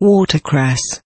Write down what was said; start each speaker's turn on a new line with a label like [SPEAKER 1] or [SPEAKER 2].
[SPEAKER 1] watercress.